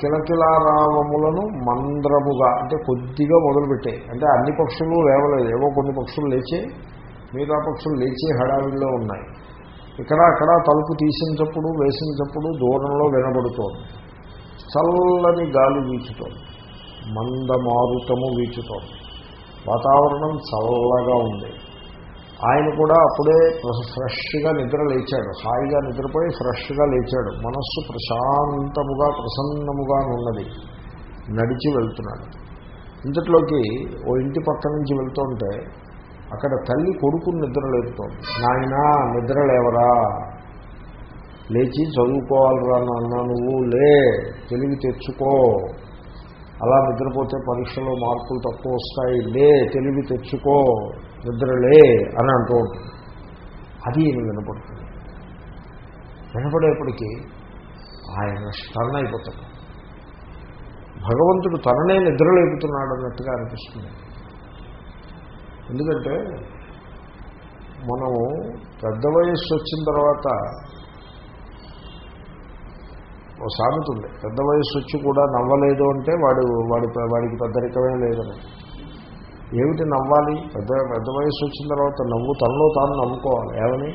కిలకిలారావములను మంద్రముగా అంటే కొద్దిగా మొదలుపెట్టాయి అంటే అన్ని పక్షులు లేవలేదు ఏవో కొన్ని పక్షులు లేచే మిగతా పక్షులు లేచే హడావిడిలో ఉన్నాయి. ఇక్కడ అక్కడ తలుపు తీసినప్పుడు వేసినప్పుడు దూరంలో వినబడుతోంది. చల్లని గాలి వీచుతోంది. మందమారుతము వీచుతోంది. వాతావరణం చల్లగా ఉంది. ఆయన కూడా అప్పుడే ఫ్రెష్గా నిద్ర లేచాడు. హాయిగా నిద్రపోయి ఫ్రెష్గా లేచాడు. మనస్సు ప్రశాంతముగా ప్రసన్నముగా ఉన్నది. నడిచి వెళ్తున్నాడు. ఇంతట్లోకి ఓ ఇంటి పక్క నుంచి వెళ్తుంటే అక్కడ తల్లి కొడుకుని నిద్ర లేపుతోంది. నాయనా నిద్ర లేవరా? లేచి చదువుకోవాలరా నాన్న నువ్వు లే తెలివి తెచ్చుకో. అలా నిద్రపోతే పరీక్షలో మార్కులు తక్కువ వస్తాయి. లే తెలివి తెచ్చుకో నిద్రలే అని అంటూ ఉంటుంది. అది ఈయన వినపడుతుంది. వినపడేప్పటికీ ఆయన స్టర్న్ అయిపోతాడు భగవంతుడు తననే నిద్రలేపుతున్నాడు అన్నట్టుగా అనిపిస్తుంది. ఎందుకంటే మనము పెద్ద వయస్సు వచ్చిన తర్వాత ఓ సామెత ఉంది. పెద్ద వయసు వచ్చి కూడా నవ్వలేదు అంటే వాడు వాడి వాడికి పెద్దరికమే లేదని. ఏమిటి నవ్వాలి? పెద్ద పెద్ద వయసు వచ్చిన తర్వాత నవ్వు తనలో తాను నమ్ముకోవాలి ఏమని?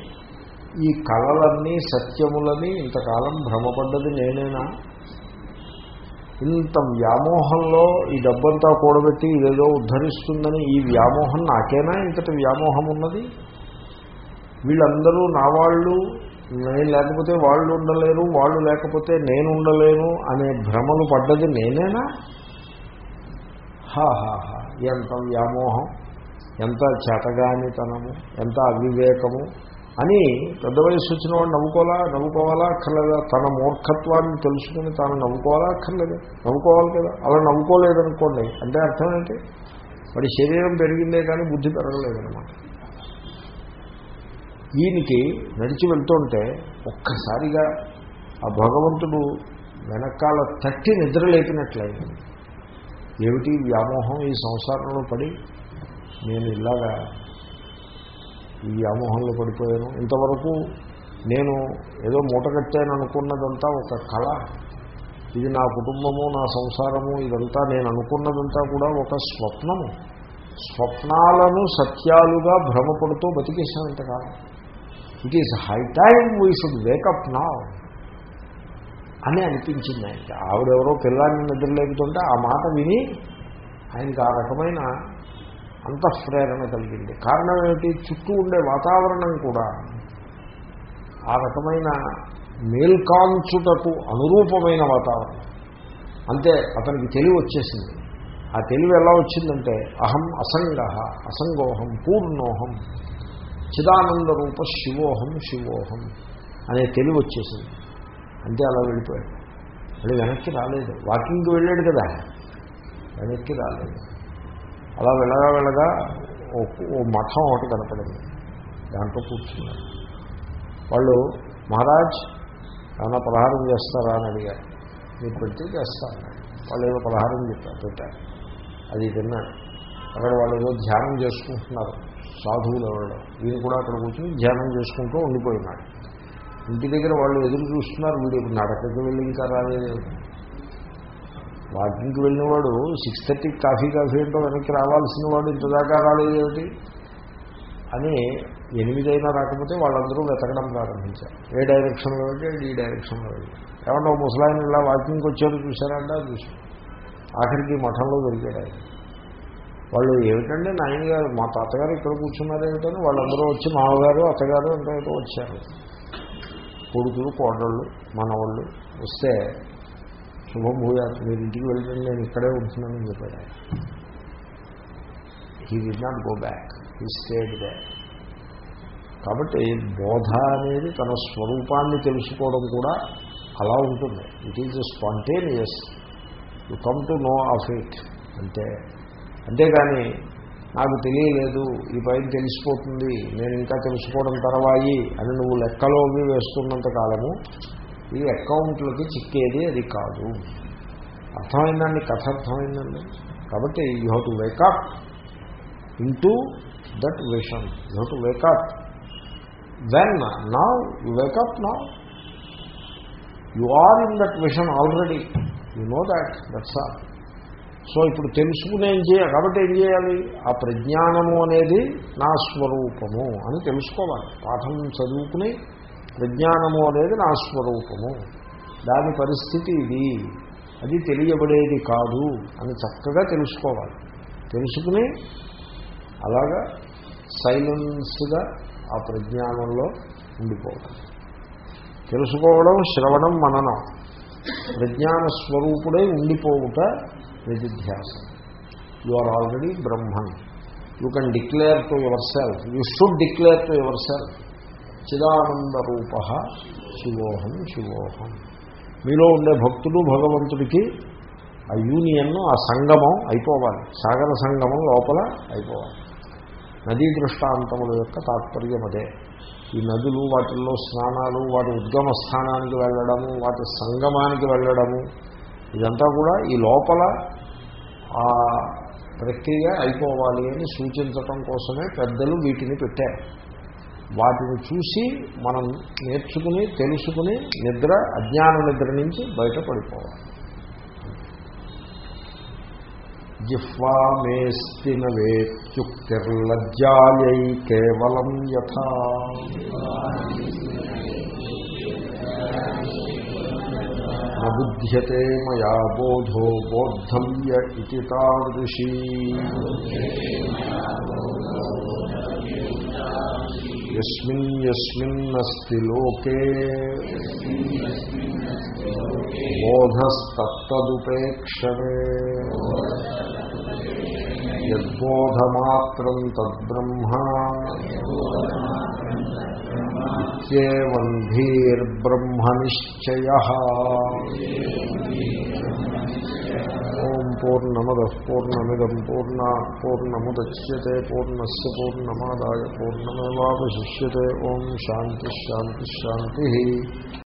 ఈ కళలన్నీ సత్యములని ఇంతకాలం భ్రమపడ్డది నేనేనా? ఇంత వ్యామోహంలో ఈ డబ్బంతా కూడబెట్టి ఇదేదో ఉద్ధరిస్తుందని ఈ వ్యామోహం నాకేనా? ఇంతటి వ్యామోహం ఉన్నది వీళ్ళందరూ నా వాళ్ళు నేను లేకపోతే వాళ్ళు ఉండలేరు వాళ్ళు లేకపోతే నేను ఉండలేను అనే భ్రమలు పడ్డది నేనేనా? హాహా ఎంత వ్యామోహం ఎంత చేతగానితనము ఎంత అవివేకము అని పెద్ద వయసు వచ్చిన వాడు నవ్వుకోవాలా నవ్వుకోవాలా అక్కర్లేదా? తన మూర్ఖత్వాన్ని తెలుసుకుని తాను నవ్వుకోవాలా అక్కర్లేదు? నవ్వుకోవాలి కదా. అలా నవ్వుకోలేదనుకోండి అంటే అర్థం ఏంటి? వాడి శరీరం పెరిగిందే కానీ బుద్ధి పెరగలేదనమాట ఈయనకి నడిచి వెళ్తుంటే ఒక్కసారిగా ఆ భగవంతుడు వెనకాల తట్టి నిద్ర లేపినట్లయింది. ఏమిటి వ్యామోహం? ఈ సంసారంలో పడి నేను ఇలాగా ఈ వ్యామోహంలో పడిపోయాను. ఇంతవరకు నేను ఏదో మూట కట్టాను అనుకున్నదంతా ఒక కళ. ఇది నా కుటుంబము నా సంసారము ఇదంతా నేను అనుకున్నదంతా కూడా ఒక స్వప్నము. స్వప్నాలను సత్యాలుగా భ్రమపడుతూ బతికేశానంతకాలం it is high time we should wake up నా అని అనిపించింది ఆయనకి. ఆవిడెవరో పిల్లాన్ని నిద్రలేపుతుంటే ఆ మాట విని ఆయనకి ఆ రకమైన అంతఃప్రేరణ కలిగింది. కారణం ఏమిటి? చుట్టూ ఉండే వాతావరణం కూడా ఆ రకమైన మేల్కాంచుటకు అనురూపమైన వాతావరణం. అంతే అతనికి తెలివి వచ్చేసింది. ఆ తెలివి ఎలా వచ్చిందంటే అహం అసంగ అసంగోహం పూర్ణోహం. చిదానంద రూప శివోహం శివోహం అనే తెలివి వచ్చేసింది. అంతే అలా వెళ్ళిపోయాడు. మళ్ళీ వెనక్కి రాలేదు. వాకింగ్కి వెళ్ళాడు కదా. వెనక్కి రాలేదు. అలా వెళ్ళగా వెళ్ళగా ఓ మఠం ఒకటి కనపడింది. దాంట్లో కూర్చున్నారు. వాళ్ళు మహారాజ్ ఏమైనా పలహారం చేస్తారా? అని అడిగారు. మీరు పెడితే చేస్తాను. వాళ్ళు ఏదో పలహారం చెప్పారు పెట్టారు. అది తిన్నాడు. అక్కడ వాళ్ళు ఏదో ధ్యానం చేసుకుంటున్నారు. సాధువులు ఎవరు. వీళ్ళు కూడా అక్కడ కూర్చొని ధ్యానం చేసుకుంటూ ఉండిపోయినాడు. ఇంటి దగ్గర వాళ్ళు ఎదురు చూస్తున్నారు వీడు నడకకి వెళ్ళి ఇంకా రాలేదు. వాకింగ్కి వెళ్ళినవాడు సిక్స్ థర్టీకి కాఫీ కాఫీ ఏంటో వెనక్కి రావాల్సిన వాడు ఇంతదాకా రాలేదు ఏమిటి? అని ఎనిమిదైనా రాకపోతే వాళ్ళందరూ వెతకడం ప్రారంభించారు. ఏ డైరెక్షన్లో వెళ్ళి ఈ డైరెక్షన్లో వెళ్ళి ఏమన్నా ముసలాయన ఇలా వాకింగ్కి వచ్చారు చూసారంటే చూసి ఆఖరికి మఠంలో దొరికాడు ఆయన. వాళ్ళు ఏమిటంటే నాయన గారు మా తాతగారు ఇక్కడ కూర్చున్నారు ఏమిటని వాళ్ళందరూ వచ్చి మామగారు అత్తగారు అంటే వచ్చారు. కొడుకులు కోడళ్ళు మనవాళ్ళు వస్తే శుభం భూయాత్ మీరు ఇంటికి వెళ్ళండి నేను ఇక్కడే ఉంటున్నానని చెప్పాడు ఆయన. He did not go back he stayed back కాబట్టి బోధ అనేది తన స్వరూపాన్ని తెలుసుకోవడం కూడా అలా ఉంటుంది. It is spontaneous you come to know of it అంటే అంతేగాని నాకు తెలియలేదు ఈ పైన తెలిసిపోతుంది నేను ఇంకా తెలుసుకోవడం తర్వాయి అని నువ్వు లెక్కలోకి వేస్తున్నంత కాలము ఈ అకౌంట్లకి చిక్కేది అది కాదు. అర్థమైందండి? కథ అర్థమైందండి? కాబట్టి you have to wake up into that vision. You have to wake up when నా యు వేకప్ నా you are in that vision already. You know that. That's all so ఇప్పుడు తెలుసుకునేం ఏం చేయాలి? కాబట్టి ఏం చేయాలి? ఆ ప్రజ్ఞానము అనేది నా స్వరూపము అని తెలుసుకోవాలి. పాఠం చదువుకుని ప్రజ్ఞానము అనేది నా స్వరూపము. దాని పరిస్థితి ఇది. అది తెలియబడేది కాదు అని చక్కగా తెలుసుకోవాలి. తెలుసుకుని అలాగా సైలెన్స్గా ఆ ప్రజ్ఞానంలో ఉండిపోవాలి. తెలుసుకోవడం శ్రవణం మననం. ప్రజ్ఞాన స్వరూపుడై ఉండిపోవుట నిధిధ్యాసం you are already Brahman you can declare to yourself you should declare to yourself చిదానంద రూప శివోహం శివోహం మీలో ఉండే భక్తుడు భగవంతుడికి ఆ యూనియన్ ఆ సంగమం అయిపోవాలి. సాగర సంగమం లోపల అయిపోవాలి. నదీ దృష్టాంతముల యొక్క తాత్పర్యం అదే ఈ నదులు వాటిల్లో స్నానాలు వాటి ఉద్గమ స్థానానికి వెళ్ళడము వాటి సంగమానికి వెళ్ళడము ఇదంతా కూడా ఈ లోపల ఆ ప్రక్రియ అయిపోవాలి అని సూచించటం కోసమే పెద్దలు వీటిని పెట్టారు. వాటిని చూసి మనం నేర్చుకుని తెలుసుకుని నిద్ర అజ్ఞాన నిద్ర నుంచి బయటపడిపోవాలి. జిహ్వా మేస్తి వేత్యుక్తిర్లజ్జాయై కేవలం యథా. నబుధ్యతే మయా బోధో బోద్ధవ్య ఇది తాదృశీ. యస్మిన్ యస్మిన్నస్తి లోకే. బోధస్తత్తదుపేక్షణే యద్బోధమాత్రం తద్బ్రహ్మ. ఇత్యేవం ధీర్బ్రహ్మనిశ్చయ ఓం పూర్ణమద పూర్ణమిదం పూర్ణ పూర్ణముద్యతే పూర్ణస్ పూర్ణమాదాయ పూర్ణమేవాశిష్యే ఓం శాంతిశాంతిశాంతి